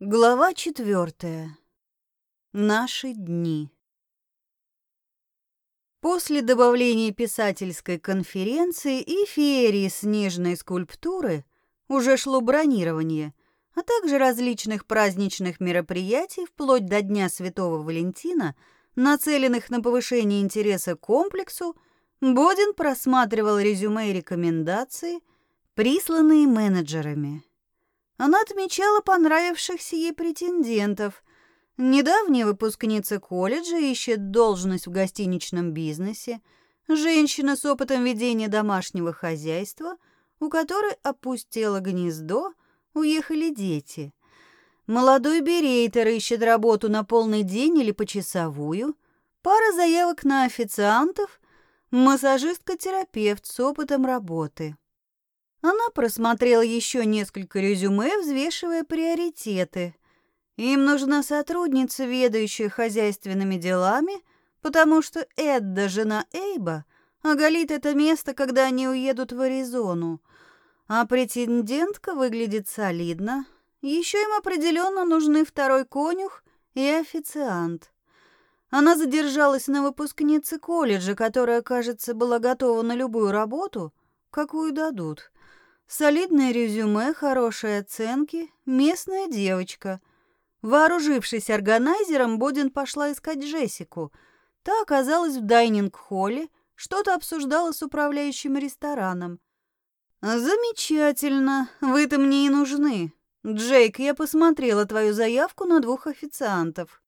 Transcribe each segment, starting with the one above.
Глава четвертая. Наши дни. После добавления писательской конференции и феерии снежной скульптуры уже шло бронирование, а также различных праздничных мероприятий вплоть до Дня Святого Валентина, нацеленных на повышение интереса к комплексу, Бодин просматривал резюме и рекомендации, присланные менеджерами. Она отмечала понравившихся ей претендентов. Недавняя выпускница колледжа ищет должность в гостиничном бизнесе, женщина с опытом ведения домашнего хозяйства, у которой опустело гнездо, уехали дети. Молодой берейтер ищет работу на полный день или почасовую, пара заявок на официантов, массажистка-терапевт с опытом работы. Она просмотрела еще несколько резюме, взвешивая приоритеты. Им нужна сотрудница, ведающая хозяйственными делами, потому что Эдда, жена Эйба, оголит это место, когда они уедут в Аризону. А претендентка выглядит солидно. Еще им определенно нужны второй конюх и официант. Она задержалась на выпускнице колледжа, которая, кажется, была готова на любую работу, какую дадут. Солидное резюме, хорошие оценки, местная девочка. Вооружившись органайзером, Бодин пошла искать Джессику. Та оказалась в дайнинг-холле, что-то обсуждала с управляющим рестораном. «Замечательно, вы-то мне и нужны. Джейк, я посмотрела твою заявку на двух официантов».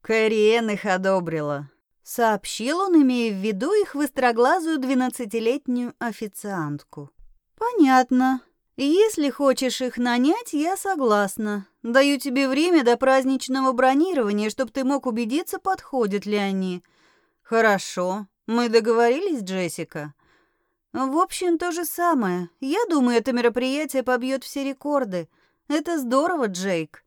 «Кориен их одобрила», — сообщил он, имея в виду их выстроглазую двенадцатилетнюю официантку. «Понятно. Если хочешь их нанять, я согласна. Даю тебе время до праздничного бронирования, чтобы ты мог убедиться, подходят ли они». «Хорошо. Мы договорились, Джессика?» «В общем, то же самое. Я думаю, это мероприятие побьет все рекорды. Это здорово, Джейк».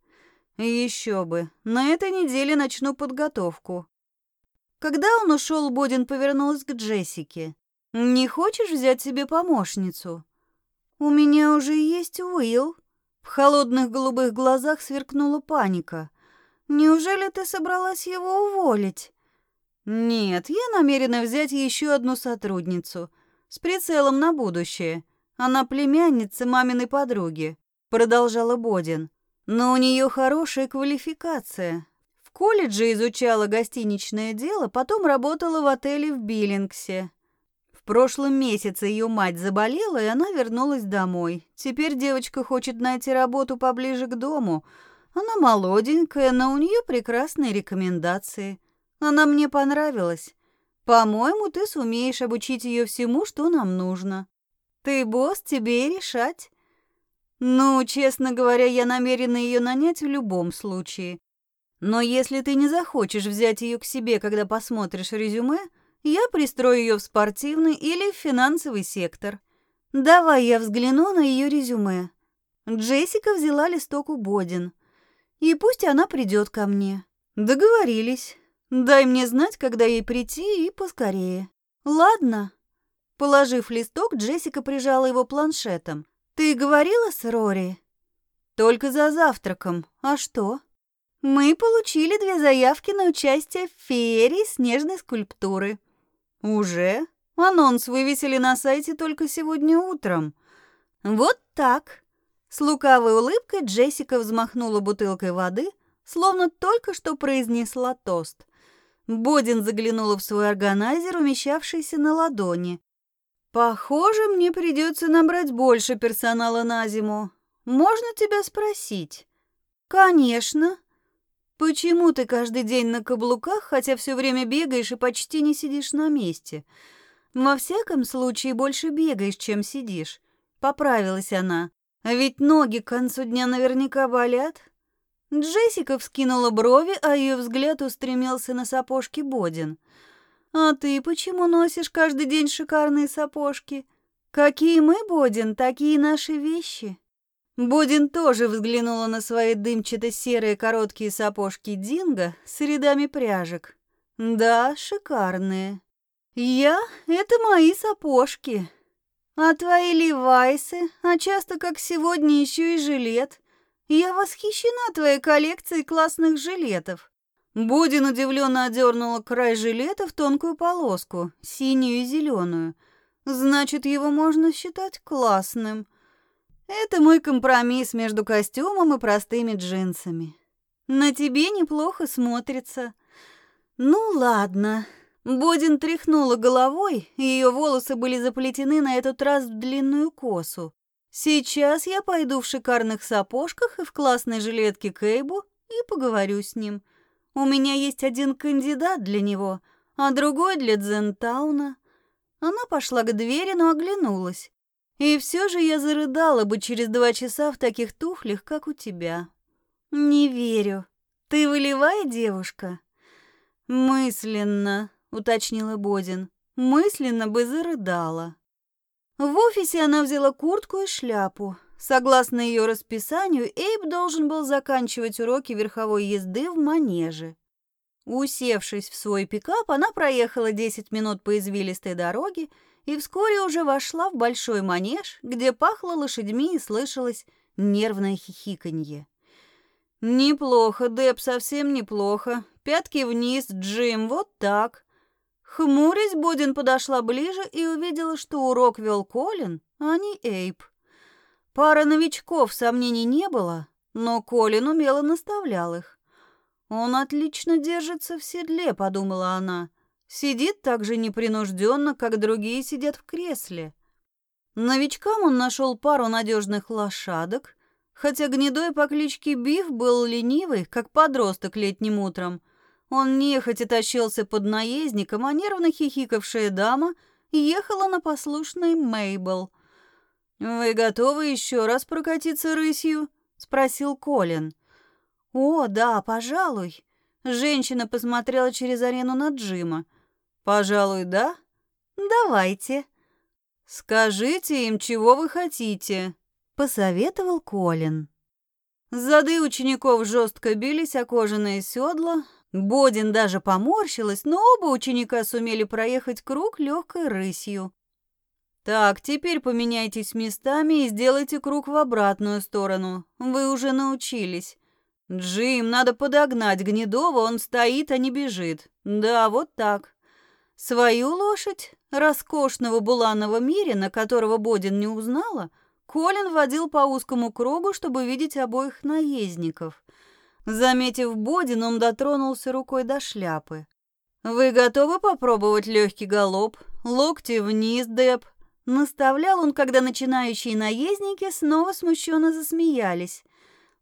Еще бы. На этой неделе начну подготовку. Когда он ушел, Бодин повернулась к Джессике. «Не хочешь взять себе помощницу?» «У меня уже есть Уилл». В холодных голубых глазах сверкнула паника. «Неужели ты собралась его уволить?» «Нет, я намерена взять еще одну сотрудницу. С прицелом на будущее. Она племянница маминой подруги», — продолжала Бодин. «Но у нее хорошая квалификация. В колледже изучала гостиничное дело, потом работала в отеле в Биллингсе прошлом месяце ее мать заболела, и она вернулась домой. Теперь девочка хочет найти работу поближе к дому. Она молоденькая, но у нее прекрасные рекомендации. Она мне понравилась. По-моему, ты сумеешь обучить ее всему, что нам нужно. Ты босс, тебе и решать. Ну, честно говоря, я намерена ее нанять в любом случае. Но если ты не захочешь взять ее к себе, когда посмотришь резюме, я пристрою ее в спортивный или в финансовый сектор. Давай я взгляну на ее резюме. Джессика взяла листок у Бодин. И пусть она придет ко мне. Договорились. Дай мне знать, когда ей прийти, и поскорее. Ладно. Положив листок, Джессика прижала его планшетом. Ты говорила с Рори? Только за завтраком. А что? Мы получили две заявки на участие в феерии снежной скульптуры. «Уже? Анонс вывесили на сайте только сегодня утром». «Вот так». С лукавой улыбкой Джессика взмахнула бутылкой воды, словно только что произнесла тост. Бодин заглянула в свой органайзер, умещавшийся на ладони. «Похоже, мне придется набрать больше персонала на зиму. Можно тебя спросить?» «Конечно», Почему ты каждый день на каблуках, хотя все время бегаешь и почти не сидишь на месте? Во всяком случае, больше бегаешь, чем сидишь. Поправилась она. А ведь ноги к концу дня наверняка болят. Джессика вскинула брови, а ее взгляд устремился на сапожки Бодин. «А ты почему носишь каждый день шикарные сапожки? Какие мы, Бодин, такие наши вещи». Бодин тоже взглянула на свои дымчато-серые короткие сапожки Динго с рядами пряжек. Да, шикарные. Я — это мои сапожки. А твои левайсы, а часто, как сегодня, еще и жилет. Я восхищена твоей коллекцией классных жилетов. Бодин удивленно одернула край жилета в тонкую полоску, синюю и зеленую. Значит, его можно считать классным. Это мой компромисс между костюмом и простыми джинсами. На тебе неплохо смотрится. Ну ладно. Бодин тряхнула головой, ее волосы были заплетены на этот раз в длинную косу. Сейчас я пойду в шикарных сапожках и в классной жилетке Кейбу и поговорю с ним. У меня есть один кандидат для него, а другой для Дзентауна. Она пошла к двери, но оглянулась. И все же я зарыдала бы через два часа в таких туфлях, как у тебя. Не верю. Ты волевая девушка? Мысленно, уточнила Бодин. Мысленно бы зарыдала. В офисе она взяла куртку и шляпу. Согласно ее расписанию, Эйб должен был заканчивать уроки верховой езды в манеже. Усевшись в свой пикап, она проехала 10 минут по извилистой дороге и вскоре уже вошла в большой манеж, где пахло лошадьми и слышалось нервное хихиканье. «Неплохо, Деп, совсем неплохо. Пятки вниз, Джим, вот так». Хмурясь, Бодин подошла ближе и увидела, что урок вел Колин, а не Эйп. Пара новичков, сомнений не было, но Колин умело наставлял их. «Он отлично держится в седле», — подумала она. Сидит так же непринужденно, как другие сидят в кресле. Новичкам он нашел пару надежных лошадок, хотя гнедой по кличке Биф был ленивый, как подросток летним утром. Он нехотя тащился под наездником, а нервно хихикавшая дама ехала на послушной Мейбл. «Вы готовы еще раз прокатиться рысью?» — спросил Колин. «О, да, пожалуй». Женщина посмотрела через арену на Джима. Пожалуй, да? Давайте. Скажите им, чего вы хотите, посоветовал Колин. Зады учеников жестко бились о кожаные седла. Бодин даже поморщилась, но оба ученика сумели проехать круг легкой рысью. Так, теперь поменяйтесь местами и сделайте круг в обратную сторону. Вы уже научились. Джим, надо подогнать Гнедова, он стоит, а не бежит. Да, вот так. Свою лошадь, роскошного буланого Мирина, которого Бодин не узнала, Колин водил по узкому кругу, чтобы видеть обоих наездников. Заметив Бодин, он дотронулся рукой до шляпы. «Вы готовы попробовать легкий галоп? Локти вниз, Деп!» Наставлял он, когда начинающие наездники снова смущенно засмеялись.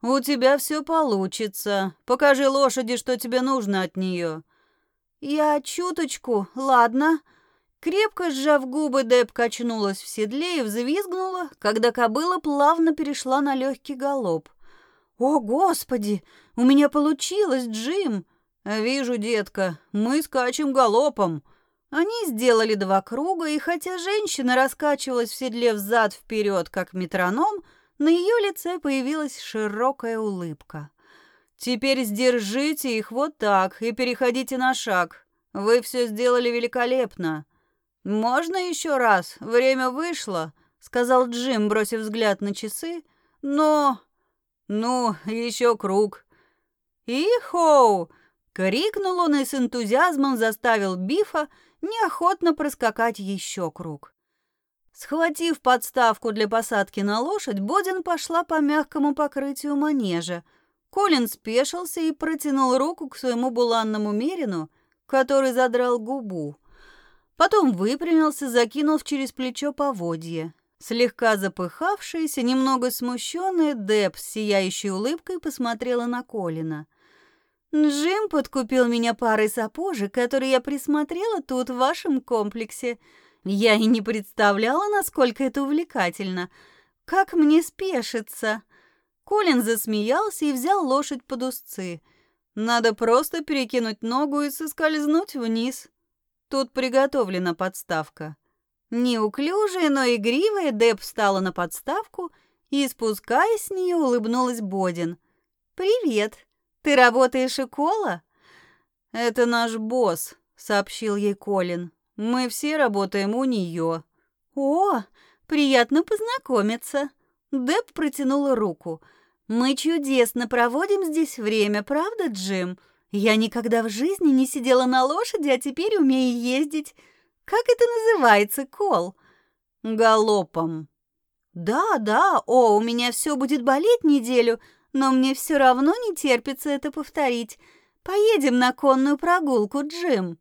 «У тебя все получится. Покажи лошади, что тебе нужно от нее. «Я чуточку, ладно». Крепко сжав губы, Деб качнулась в седле и взвизгнула, когда кобыла плавно перешла на легкий галоп. «О, Господи! У меня получилось, Джим!» «Вижу, детка, мы скачем галопом!» Они сделали два круга, и хотя женщина раскачивалась в седле взад-вперед, как метроном, на ее лице появилась широкая улыбка. Теперь сдержите их вот так и переходите на шаг. Вы все сделали великолепно. Можно еще раз? Время вышло, сказал Джим, бросив взгляд на часы. Но... Ну, еще круг. Ихоу! Крикнул он и с энтузиазмом заставил Бифа неохотно проскакать еще круг. Схватив подставку для посадки на лошадь, Бодин пошла по мягкому покрытию манежа — Колин спешился и протянул руку к своему буланному мерину, который задрал губу. Потом выпрямился, закинув через плечо поводье. Слегка запыхавшаяся, немного смущенная, Деб с сияющей улыбкой посмотрела на Колина. «Джим подкупил меня парой сапожек, которые я присмотрела тут, в вашем комплексе. Я и не представляла, насколько это увлекательно. Как мне спешиться!» Колин засмеялся и взял лошадь под узцы. Надо просто перекинуть ногу и соскользнуть вниз. Тут приготовлена подставка. Неуклюжая, но игривая, Деб встала на подставку и, спускаясь с нее, улыбнулась Бодин. «Привет! Ты работаешь у Кола?» «Это наш босс», — сообщил ей Колин. «Мы все работаем у нее». «О, приятно познакомиться!» Деб протянула руку — Мы чудесно проводим здесь время, правда, Джим? Я никогда в жизни не сидела на лошади, а теперь умею ездить. Как это называется, Кол? Галопом. Да, да, о, у меня все будет болеть неделю, но мне все равно не терпится это повторить. Поедем на конную прогулку, Джим.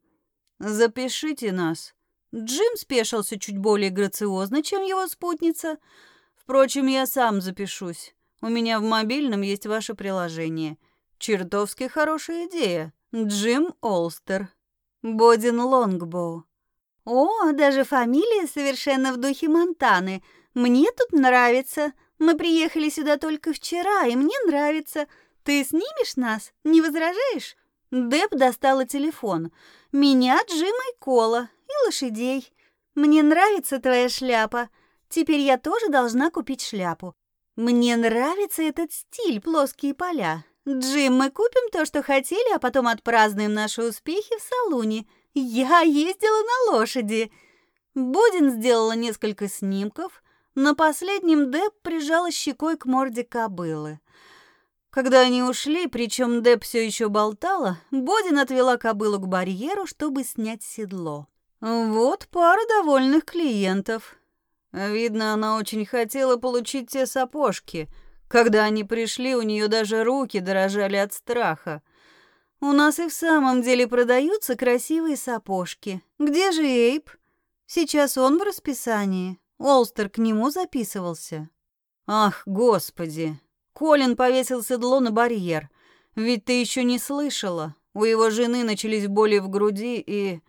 Запишите нас. Джим спешился чуть более грациозно, чем его спутница. Впрочем, я сам запишусь. У меня в мобильном есть ваше приложение. Чертовски хорошая идея. Джим Олстер. Бодин Лонгбоу. О, даже фамилия совершенно в духе Монтаны. Мне тут нравится. Мы приехали сюда только вчера, и мне нравится. Ты снимешь нас? Не возражаешь? Деб достала телефон. Меня, Джима и Кола, и лошадей. Мне нравится твоя шляпа. Теперь я тоже должна купить шляпу. Мне нравится этот стиль, плоские поля. Джим, мы купим то, что хотели, а потом отпразднуем наши успехи в салуне. Я ездила на лошади. Будин сделала несколько снимков. На последнем Деб прижала щекой к морде кобылы. Когда они ушли, причем Деб все еще болтала, Бодин отвела кобылу к барьеру, чтобы снять седло. Вот пара довольных клиентов. Видно, она очень хотела получить те сапожки. Когда они пришли, у нее даже руки дрожали от страха. У нас и в самом деле продаются красивые сапожки. Где же Эйп? Сейчас он в расписании. Олстер к нему записывался. Ах, господи. Колин повесил седло на барьер. Ведь ты еще не слышала. У его жены начались боли в груди и...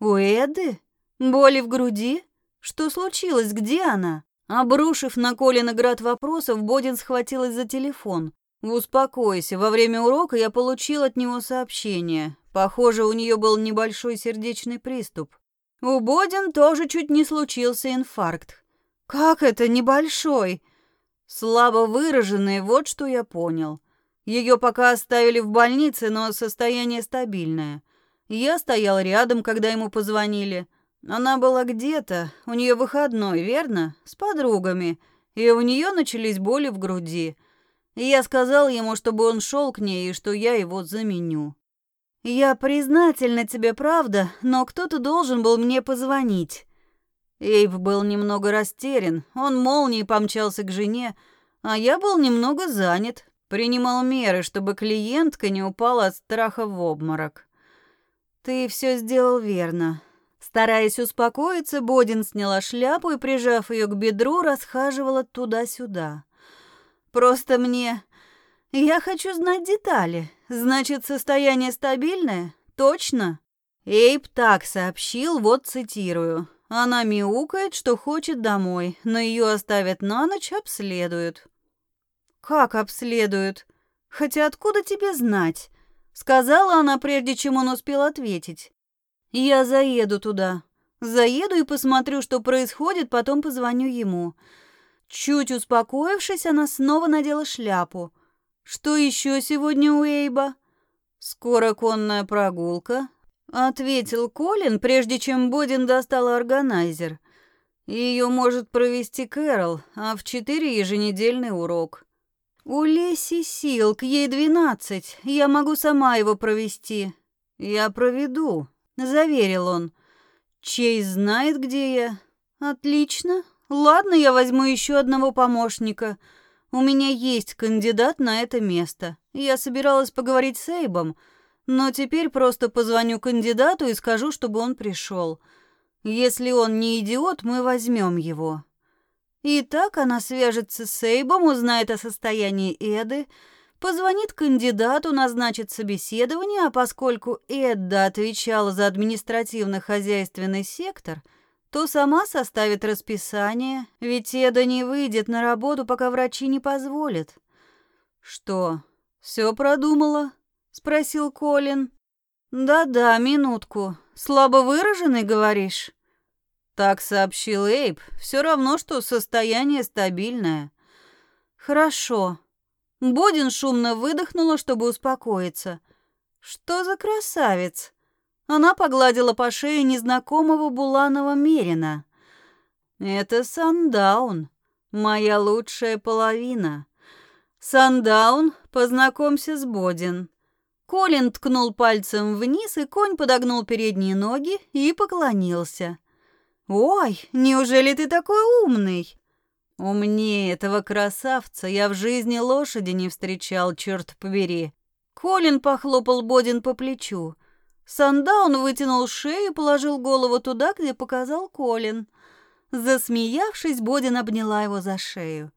У Эды? Боли в груди? Что случилось? Где она? Обрушив на Колина град вопросов, Бодин схватилась за телефон. «Успокойся, во время урока я получил от него сообщение. Похоже, у нее был небольшой сердечный приступ. У Бодин тоже чуть не случился инфаркт. Как это небольшой? Слабо выраженный, вот что я понял. Ее пока оставили в больнице, но состояние стабильное. Я стоял рядом, когда ему позвонили. Она была где-то, у нее выходной, верно? С подругами. И у нее начались боли в груди. И я сказал ему, чтобы он шел к ней и что я его заменю. Я признательна тебе, правда, но кто-то должен был мне позвонить. Эйв был немного растерян. Он молнией помчался к жене, а я был немного занят. Принимал меры, чтобы клиентка не упала от страха в обморок. Ты все сделал верно. Стараясь успокоиться, Бодин сняла шляпу и, прижав ее к бедру, расхаживала туда-сюда. Просто мне я хочу знать детали. Значит, состояние стабильное? Точно? Эйп так сообщил, вот цитирую. Она мяукает, что хочет домой, но ее оставят на ночь, обследуют. Как обследуют? Хотя откуда тебе знать? Сказала она, прежде чем он успел ответить. Я заеду туда. Заеду и посмотрю, что происходит, потом позвоню ему. Чуть успокоившись, она снова надела шляпу. Что еще сегодня у Эйба? Скоро конная прогулка, ответил Колин, прежде чем Бодин достал органайзер. Ее может провести Кэрол, а в четыре еженедельный урок. У Леси Силк, ей двенадцать. Я могу сама его провести. Я проведу, заверил он. Чей знает, где я. Отлично. Ладно, я возьму еще одного помощника. У меня есть кандидат на это место. Я собиралась поговорить с Эйбом, но теперь просто позвоню кандидату и скажу, чтобы он пришел. Если он не идиот, мы возьмем его. И так она свяжется с Эйбом, узнает о состоянии Эды, позвонит кандидату, назначит собеседование, а поскольку Эдда отвечала за административно-хозяйственный сектор – то сама составит расписание, ведь Эда не выйдет на работу, пока врачи не позволят. Что, все продумала? спросил Колин. Да-да, минутку. Слабо выраженный, говоришь? Так сообщил Эйб. Все равно, что состояние стабильное. Хорошо. Бодин шумно выдохнула, чтобы успокоиться. Что за красавец? Она погладила по шее незнакомого Буланова Мерина. «Это Сандаун, моя лучшая половина. Сандаун, познакомься с Бодин. Колин ткнул пальцем вниз, и конь подогнул передние ноги и поклонился. «Ой, неужели ты такой умный?» «Умнее этого красавца я в жизни лошади не встречал, черт побери». Колин похлопал Бодин по плечу. Сандаун вытянул шею и положил голову туда, где показал Колин. Засмеявшись, Бодин обняла его за шею.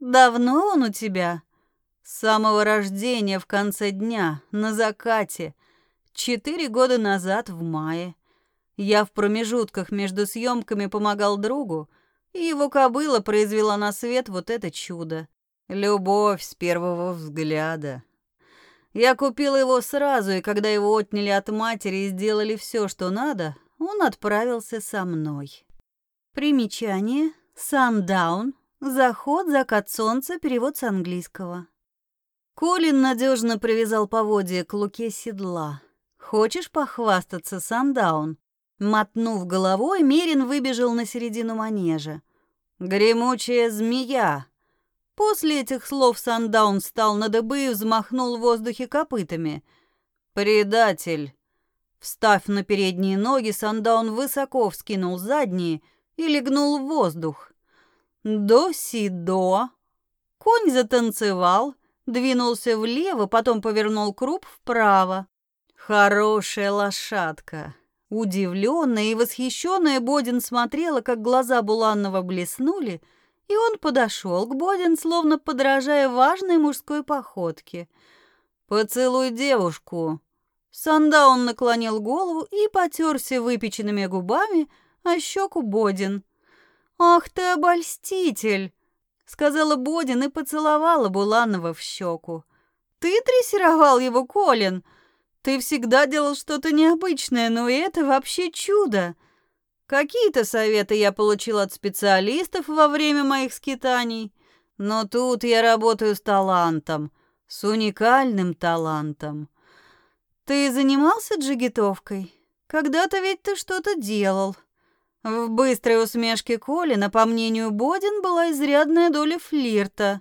«Давно он у тебя?» С самого рождения в конце дня, на закате, четыре года назад в мае. Я в промежутках между съемками помогал другу, и его кобыла произвела на свет вот это чудо. Любовь с первого взгляда. Я купил его сразу, и когда его отняли от матери и сделали все, что надо, он отправился со мной. Примечание. Sundown. Заход, закат солнца, перевод с английского. Колин надежно привязал поводья к луке седла. «Хочешь похвастаться, Сандаун?» Мотнув головой, Мерин выбежал на середину манежа. «Гремучая змея!» После этих слов Сандаун встал на дыбы и взмахнул в воздухе копытами. «Предатель!» Встав на передние ноги, Сандаун высоко вскинул задние и легнул в воздух. До-си-до. Конь затанцевал, двинулся влево, потом повернул круп вправо. Хорошая лошадка. Удивленная и восхищенная Бодин смотрела, как глаза Буланова блеснули, и он подошел к Бодин, словно подражая важной мужской походке. «Поцелуй девушку!» Сандаун наклонил голову и потерся выпеченными губами о щеку Бодин. «Ах ты обольститель!» сказала Бодин и поцеловала Буланова в щеку. «Ты дрессировал его, Колин? Ты всегда делал что-то необычное, но это вообще чудо!» Какие-то советы я получил от специалистов во время моих скитаний, но тут я работаю с талантом, с уникальным талантом. Ты занимался джигитовкой? Когда-то ведь ты что-то делал. В быстрой усмешке Колина, по мнению Бодин, была изрядная доля флирта.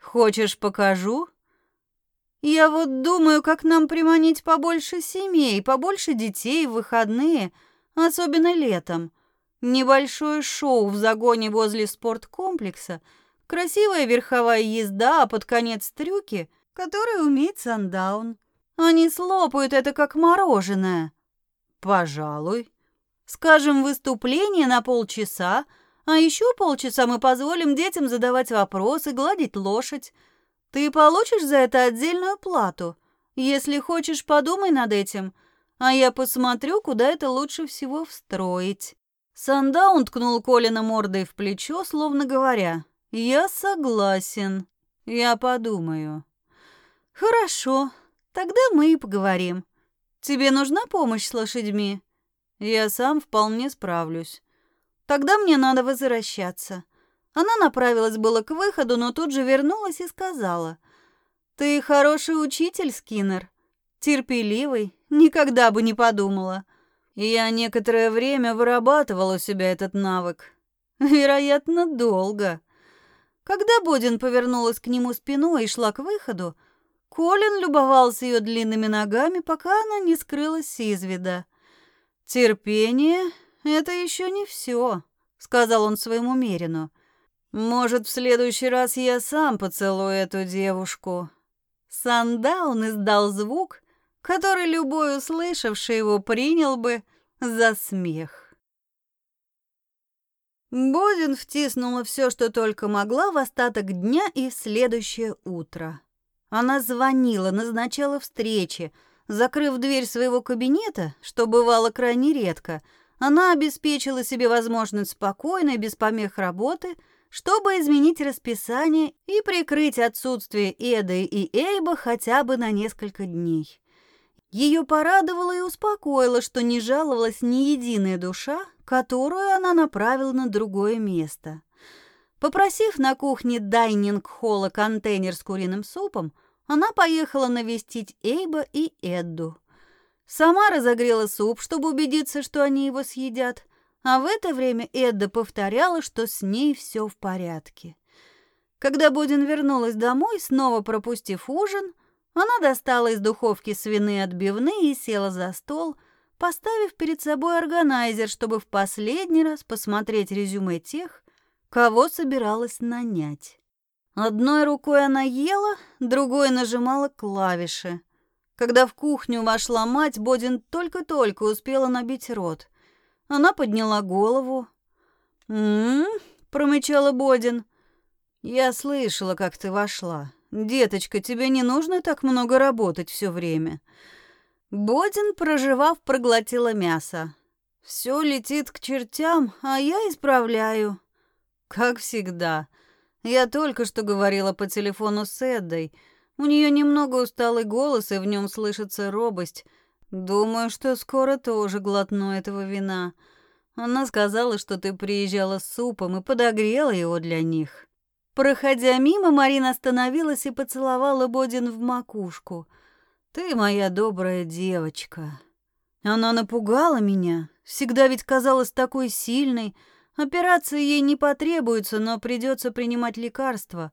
«Хочешь, покажу?» «Я вот думаю, как нам приманить побольше семей, побольше детей в выходные, особенно летом. Небольшое шоу в загоне возле спорткомплекса, красивая верховая езда, а под конец трюки, которые умеет Сандаун. Они слопают это как мороженое». «Пожалуй», Скажем, выступление на полчаса, а еще полчаса мы позволим детям задавать вопросы, гладить лошадь. Ты получишь за это отдельную плату. Если хочешь, подумай над этим, а я посмотрю, куда это лучше всего встроить». Сандаун ткнул Колина мордой в плечо, словно говоря, «Я согласен. Я подумаю». «Хорошо, тогда мы и поговорим. Тебе нужна помощь с лошадьми?» Я сам вполне справлюсь. Тогда мне надо возвращаться. Она направилась было к выходу, но тут же вернулась и сказала. «Ты хороший учитель, Скиннер. Терпеливый, никогда бы не подумала. Я некоторое время вырабатывала у себя этот навык. Вероятно, долго». Когда Бодин повернулась к нему спиной и шла к выходу, Колин любовался ее длинными ногами, пока она не скрылась из вида. «Терпение — это еще не все», — сказал он своему Мерину. «Может, в следующий раз я сам поцелую эту девушку». Сандаун издал звук, который любой услышавший его принял бы за смех. Бодин втиснула все, что только могла, в остаток дня и в следующее утро. Она звонила, назначала встречи, Закрыв дверь своего кабинета, что бывало крайне редко, она обеспечила себе возможность спокойной, без помех работы, чтобы изменить расписание и прикрыть отсутствие Эды и Эйба хотя бы на несколько дней. Ее порадовало и успокоило, что не жаловалась ни единая душа, которую она направила на другое место. Попросив на кухне дайнинг-холла контейнер с куриным супом, она поехала навестить Эйба и Эдду. Сама разогрела суп, чтобы убедиться, что они его съедят, а в это время Эдда повторяла, что с ней все в порядке. Когда Бодин вернулась домой, снова пропустив ужин, она достала из духовки свиные отбивные и села за стол, поставив перед собой органайзер, чтобы в последний раз посмотреть резюме тех, кого собиралась нанять. Одной рукой она ела, другой нажимала клавиши. Когда в кухню вошла мать, Бодин только-только успела набить рот. Она подняла голову. «М-м-м», промычала Бодин. «Я слышала, как ты вошла. Деточка, тебе не нужно так много работать все время». Бодин, проживав, проглотила мясо. Все летит к чертям, а я исправляю. Как всегда. Я только что говорила по телефону с Эддой. У нее немного усталый голос, и в нем слышится робость. Думаю, что скоро тоже глотну этого вина. Она сказала, что ты приезжала с супом и подогрела его для них. Проходя мимо, Марина остановилась и поцеловала Бодин в макушку. Ты моя добрая девочка. Она напугала меня. Всегда ведь казалась такой сильной. Операции ей не потребуется, но придется принимать лекарства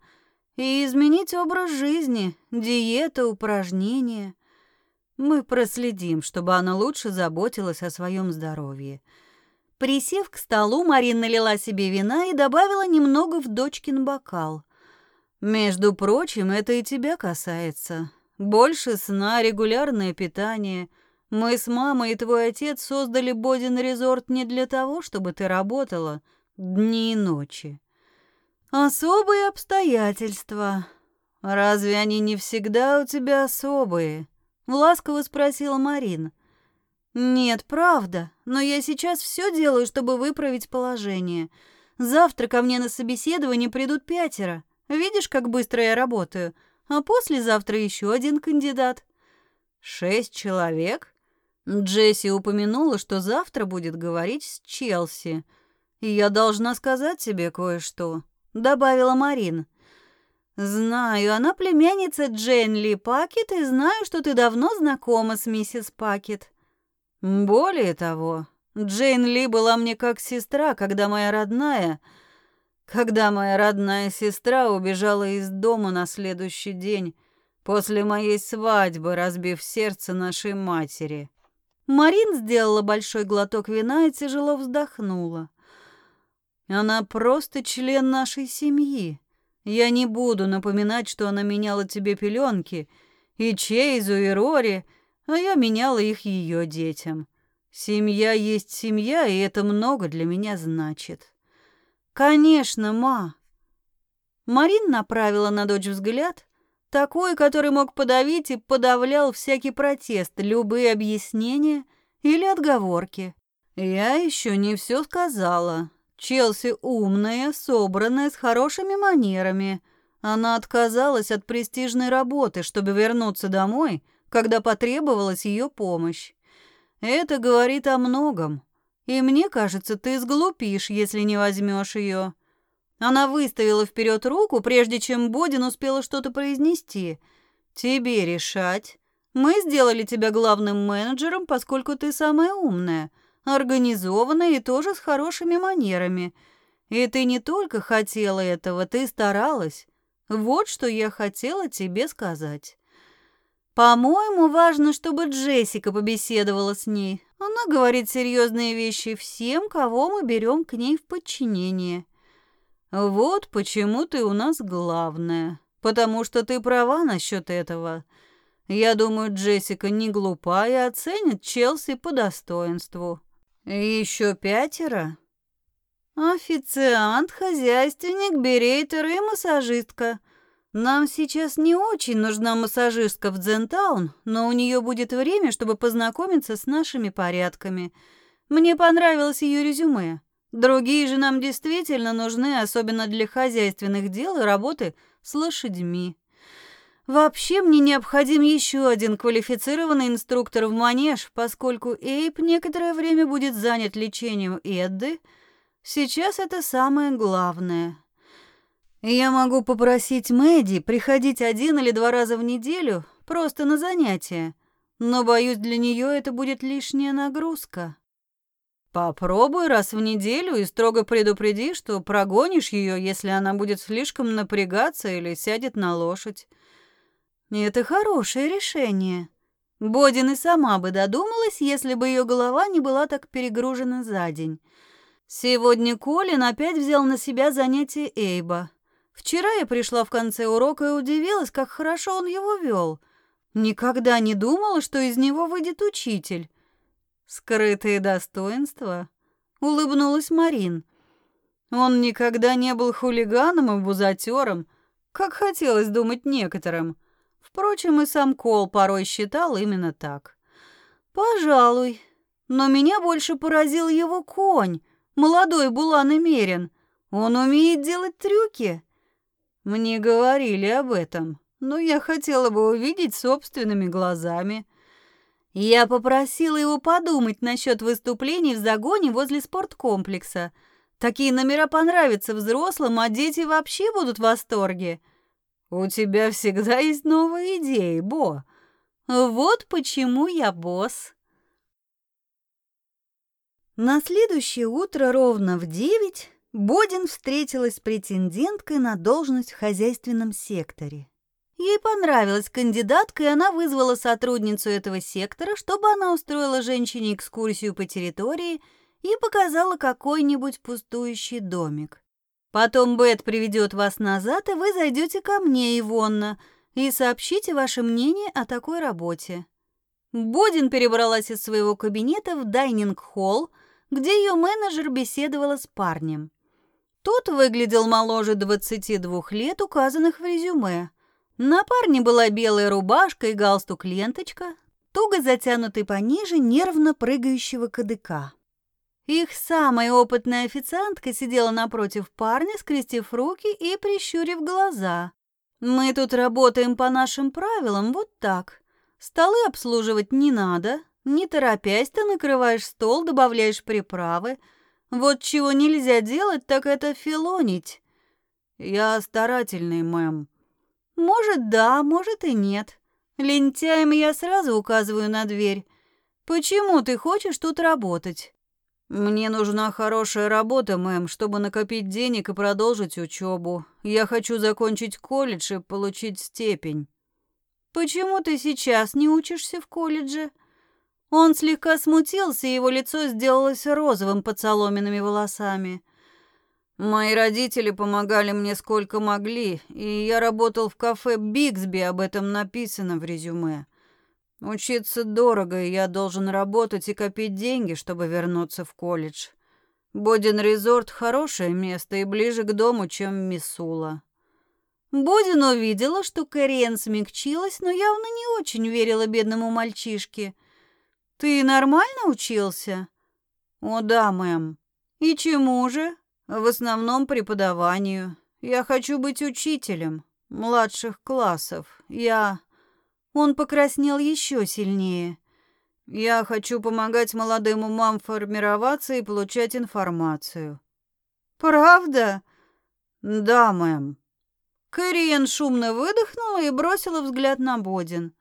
и изменить образ жизни, диета, упражнения. Мы проследим, чтобы она лучше заботилась о своем здоровье. Присев к столу, Марина налила себе вина и добавила немного в дочкин бокал. Между прочим, это и тебя касается. Больше сна, регулярное питание — мы с мамой и твой отец создали Бодин резорт не для того, чтобы ты работала дни и ночи. Особые обстоятельства. Разве они не всегда у тебя особые? Ласково спросила Марин. Нет, правда, но я сейчас все делаю, чтобы выправить положение. Завтра ко мне на собеседование придут пятеро. Видишь, как быстро я работаю? А послезавтра еще один кандидат. Шесть человек? Джесси упомянула, что завтра будет говорить с Челси. Я должна сказать тебе кое-что, добавила Марин. Знаю, она племянница Джейн Ли Пакет, и знаю, что ты давно знакома с миссис Пакет. Более того, Джейн Ли была мне как сестра, когда моя родная, когда моя родная сестра убежала из дома на следующий день после моей свадьбы, разбив сердце нашей матери. Марин сделала большой глоток вина и тяжело вздохнула. Она просто член нашей семьи. Я не буду напоминать, что она меняла тебе пеленки, и Чейзу, и Рори, а я меняла их ее детям. Семья есть семья, и это много для меня значит. Конечно, ма. Марин направила на дочь взгляд, такой, который мог подавить и подавлял всякий протест, любые объяснения или отговорки. Я еще не все сказала. Челси умная, собранная, с хорошими манерами. Она отказалась от престижной работы, чтобы вернуться домой, когда потребовалась ее помощь. Это говорит о многом. И мне кажется, ты сглупишь, если не возьмешь ее. Она выставила вперед руку, прежде чем Бодин успела что-то произнести. «Тебе решать. Мы сделали тебя главным менеджером, поскольку ты самая умная, организованная и тоже с хорошими манерами. И ты не только хотела этого, ты старалась. Вот что я хотела тебе сказать». По-моему, важно, чтобы Джессика побеседовала с ней. Она говорит серьезные вещи всем, кого мы берем к ней в подчинение. Вот почему ты у нас главная. Потому что ты права насчет этого. Я думаю, Джессика не глупа и оценит Челси по достоинству. Еще пятеро? Официант, хозяйственник, берейтер и массажистка. Нам сейчас не очень нужна массажистка в Дзентаун, но у нее будет время, чтобы познакомиться с нашими порядками. Мне понравилось ее резюме. Другие же нам действительно нужны, особенно для хозяйственных дел и работы с лошадьми. Вообще мне необходим еще один квалифицированный инструктор в манеж, поскольку Эйп некоторое время будет занят лечением Эдды. Сейчас это самое главное. Я могу попросить Мэдди приходить один или два раза в неделю, просто на занятия, но боюсь, для нее это будет лишняя нагрузка. Попробуй раз в неделю и строго предупреди, что прогонишь ее, если она будет слишком напрягаться или сядет на лошадь. Это хорошее решение. Бодин и сама бы додумалась, если бы ее голова не была так перегружена за день. Сегодня Колин опять взял на себя занятие Эйба. Вчера я пришла в конце урока и удивилась, как хорошо он его вел. Никогда не думала, что из него выйдет учитель. Скрытые достоинства? Улыбнулась Марин. Он никогда не был хулиганом и бузатером, как хотелось думать некоторым. Впрочем, и сам Кол порой считал именно так. Пожалуй. Но меня больше поразил его конь, молодой Булан Мерин. Он умеет делать трюки. Мне говорили об этом, но я хотела бы увидеть собственными глазами. Я попросила его подумать насчет выступлений в загоне возле спорткомплекса. Такие номера понравятся взрослым, а дети вообще будут в восторге. У тебя всегда есть новые идеи, Бо. Вот почему я босс. На следующее утро ровно в девять Бодин встретилась с претенденткой на должность в хозяйственном секторе. Ей понравилась кандидатка, и она вызвала сотрудницу этого сектора, чтобы она устроила женщине экскурсию по территории и показала какой-нибудь пустующий домик. Потом Бет приведет вас назад, и вы зайдете ко мне, Ивонна, и сообщите ваше мнение о такой работе. Бодин перебралась из своего кабинета в дайнинг-холл, где ее менеджер беседовала с парнем. Тот выглядел моложе 22 лет, указанных в резюме – на парне была белая рубашка и галстук-ленточка, туго затянутый пониже нервно прыгающего кадыка. Их самая опытная официантка сидела напротив парня, скрестив руки и прищурив глаза. «Мы тут работаем по нашим правилам, вот так. Столы обслуживать не надо, не торопясь ты накрываешь стол, добавляешь приправы. Вот чего нельзя делать, так это филонить». «Я старательный, мэм», может, да, может и нет. Лентяем я сразу указываю на дверь. Почему ты хочешь тут работать? Мне нужна хорошая работа, мэм, чтобы накопить денег и продолжить учебу. Я хочу закончить колледж и получить степень. Почему ты сейчас не учишься в колледже? Он слегка смутился, и его лицо сделалось розовым под соломенными волосами. Мои родители помогали мне сколько могли, и я работал в кафе Бигсби, об этом написано в резюме. Учиться дорого, и я должен работать и копить деньги, чтобы вернуться в колледж. Бодин Резорт — хорошее место и ближе к дому, чем Мисула. Бодин увидела, что Кэриэн смягчилась, но явно не очень верила бедному мальчишке. «Ты нормально учился?» «О да, мэм». «И чему же?» В основном преподаванию. Я хочу быть учителем младших классов. Я... Он покраснел еще сильнее. Я хочу помогать молодым умам формироваться и получать информацию. Правда? Да, мэм. Кэриен шумно выдохнула и бросила взгляд на Бодин.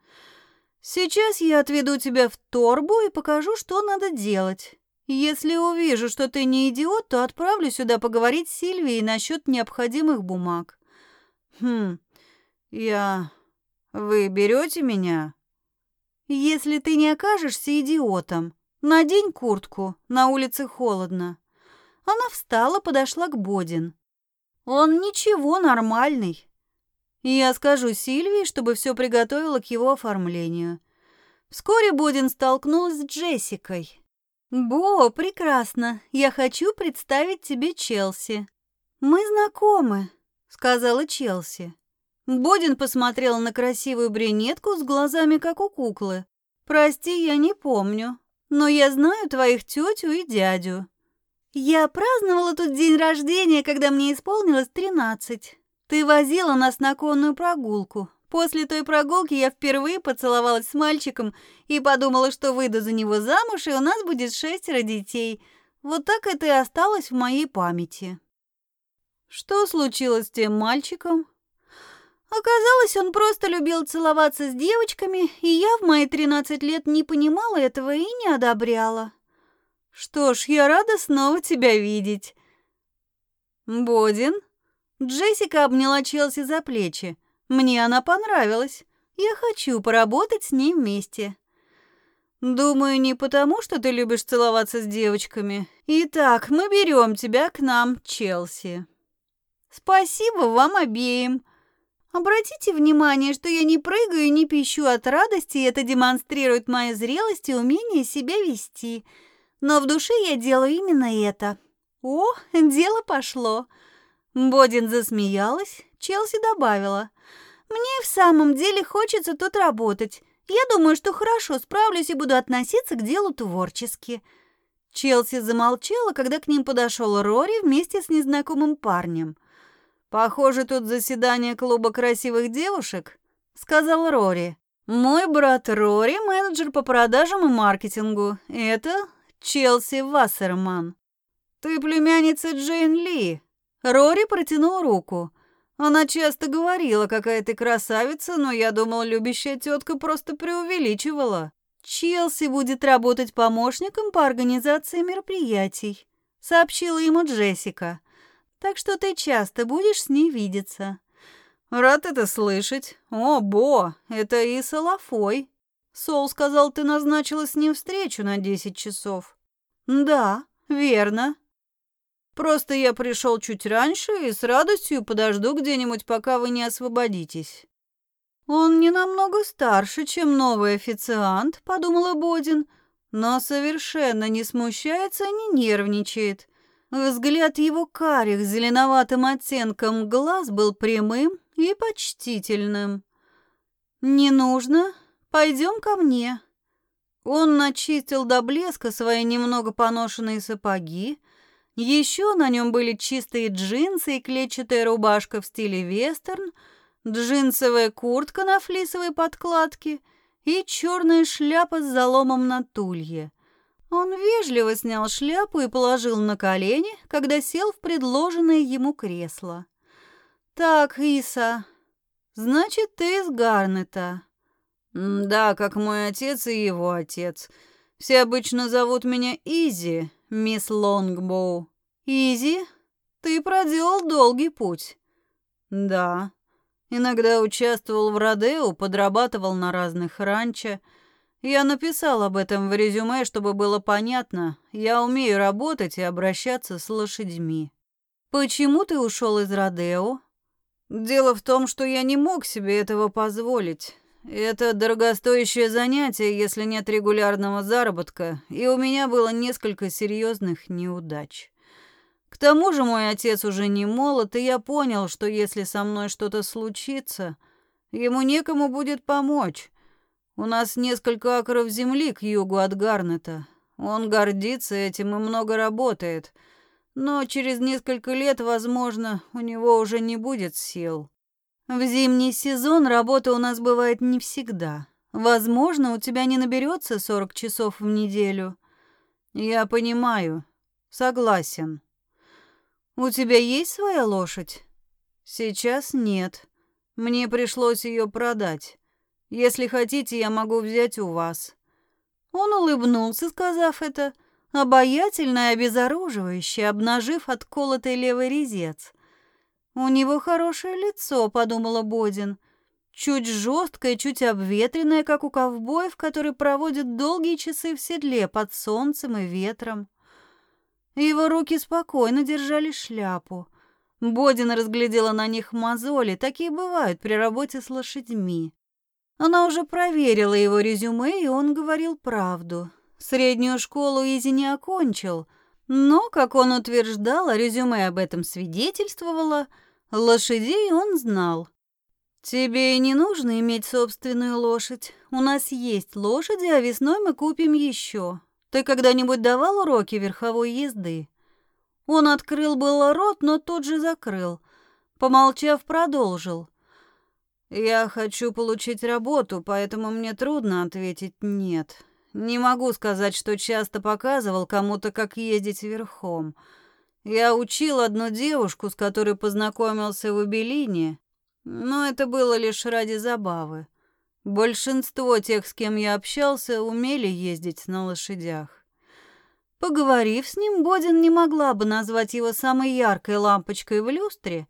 Сейчас я отведу тебя в торбу и покажу, что надо делать. Если увижу, что ты не идиот, то отправлю сюда поговорить с Сильвией насчет необходимых бумаг. Хм, я... Вы берете меня? Если ты не окажешься идиотом, надень куртку, на улице холодно. Она встала, подошла к Бодин. Он ничего, нормальный. Я скажу Сильвии, чтобы все приготовила к его оформлению. Вскоре Бодин столкнулась с Джессикой. «Бо, прекрасно. Я хочу представить тебе Челси». «Мы знакомы», — сказала Челси. Бодин посмотрел на красивую брюнетку с глазами, как у куклы. «Прости, я не помню, но я знаю твоих тетю и дядю». «Я праздновала тут день рождения, когда мне исполнилось тринадцать. Ты возила нас на конную прогулку. После той прогулки я впервые поцеловалась с мальчиком и подумала, что выйду за него замуж, и у нас будет шестеро детей. Вот так это и осталось в моей памяти. Что случилось с тем мальчиком? Оказалось, он просто любил целоваться с девочками, и я в мои 13 лет не понимала этого и не одобряла. Что ж, я рада снова тебя видеть. Бодин? Джессика обняла Челси за плечи. Мне она понравилась. Я хочу поработать с ней вместе. Думаю, не потому, что ты любишь целоваться с девочками. Итак, мы берем тебя к нам, Челси. Спасибо вам обеим. Обратите внимание, что я не прыгаю и не пищу от радости, и это демонстрирует мою зрелость и умение себя вести. Но в душе я делаю именно это. О, дело пошло. Бодин засмеялась, Челси добавила. Мне в самом деле хочется тут работать. Я думаю, что хорошо справлюсь и буду относиться к делу творчески. Челси замолчала, когда к ним подошел Рори вместе с незнакомым парнем. «Похоже, тут заседание клуба красивых девушек», — сказал Рори. «Мой брат Рори — менеджер по продажам и маркетингу. Это Челси Вассерман. Ты племянница Джейн Ли». Рори протянул руку. Она часто говорила, какая ты красавица, но я думал, любящая тетка просто преувеличивала. Челси будет работать помощником по организации мероприятий, сообщила ему Джессика. Так что ты часто будешь с ней видеться. Рад это слышать. О, Бо, это Иса Лафой. Сол сказал, ты назначила с ним встречу на десять часов. Да, верно. Просто я пришел чуть раньше и с радостью подожду где-нибудь, пока вы не освободитесь. Он не намного старше, чем новый официант, подумала Бодин, но совершенно не смущается и не нервничает. Взгляд его карих зеленоватым оттенком глаз был прямым и почтительным. «Не нужно. Пойдем ко мне». Он начистил до блеска свои немного поношенные сапоги, еще на нем были чистые джинсы и клетчатая рубашка в стиле вестерн, джинсовая куртка на флисовой подкладке и черная шляпа с заломом на тулье. Он вежливо снял шляпу и положил на колени, когда сел в предложенное ему кресло. «Так, Иса, значит, ты из Гарнета?» «Да, как мой отец и его отец. Все обычно зовут меня Изи, мисс Лонгбоу». «Изи, ты проделал долгий путь». «Да. Иногда участвовал в Родео, подрабатывал на разных ранчо. Я написал об этом в резюме, чтобы было понятно. Я умею работать и обращаться с лошадьми». «Почему ты ушел из Родео?» «Дело в том, что я не мог себе этого позволить. Это дорогостоящее занятие, если нет регулярного заработка, и у меня было несколько серьезных неудач. К тому же мой отец уже не молод, и я понял, что если со мной что-то случится, ему некому будет помочь. У нас несколько акров земли к югу от Гарнета. Он гордится этим и много работает. Но через несколько лет, возможно, у него уже не будет сил. В зимний сезон работа у нас бывает не всегда. Возможно, у тебя не наберется 40 часов в неделю. Я понимаю. Согласен. «У тебя есть своя лошадь?» «Сейчас нет. Мне пришлось ее продать. Если хотите, я могу взять у вас». Он улыбнулся, сказав это, обаятельно и обезоруживающе, обнажив отколотый левый резец. «У него хорошее лицо», — подумала Бодин. «Чуть жесткое, чуть обветренное, как у ковбоев, которые проводят долгие часы в седле под солнцем и ветром». Его руки спокойно держали шляпу. Бодин разглядела на них мозоли, такие бывают при работе с лошадьми. Она уже проверила его резюме, и он говорил правду. Среднюю школу Изи не окончил, но, как он утверждал, а резюме об этом свидетельствовало, лошадей он знал. «Тебе и не нужно иметь собственную лошадь. У нас есть лошади, а весной мы купим еще. Ты когда-нибудь давал уроки верховой езды?» Он открыл было рот, но тут же закрыл. Помолчав, продолжил. «Я хочу получить работу, поэтому мне трудно ответить «нет». Не могу сказать, что часто показывал кому-то, как ездить верхом. Я учил одну девушку, с которой познакомился в Убелине, но это было лишь ради забавы. Большинство тех, с кем я общался, умели ездить на лошадях. Поговорив с ним, Бодин не могла бы назвать его самой яркой лампочкой в люстре,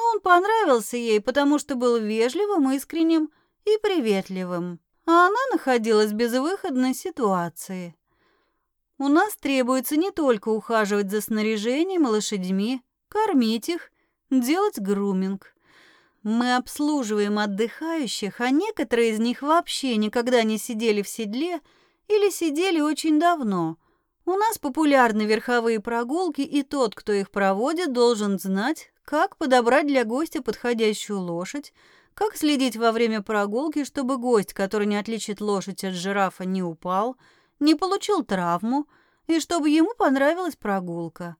но он понравился ей, потому что был вежливым, искренним и приветливым. А она находилась в безвыходной ситуации. У нас требуется не только ухаживать за снаряжением и лошадьми, кормить их, делать груминг. Мы обслуживаем отдыхающих, а некоторые из них вообще никогда не сидели в седле или сидели очень давно. У нас популярны верховые прогулки, и тот, кто их проводит, должен знать, как подобрать для гостя подходящую лошадь, как следить во время прогулки, чтобы гость, который не отличит лошадь от жирафа, не упал, не получил травму, и чтобы ему понравилась прогулка.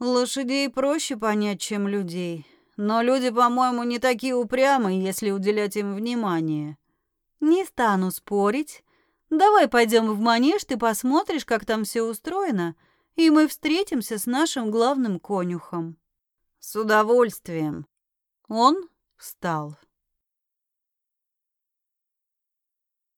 Лошадей проще понять, чем людей. Но люди, по-моему, не такие упрямые, если уделять им внимание. Не стану спорить. Давай пойдем в манеж, ты посмотришь, как там все устроено, и мы встретимся с нашим главным конюхом. С удовольствием. Он встал.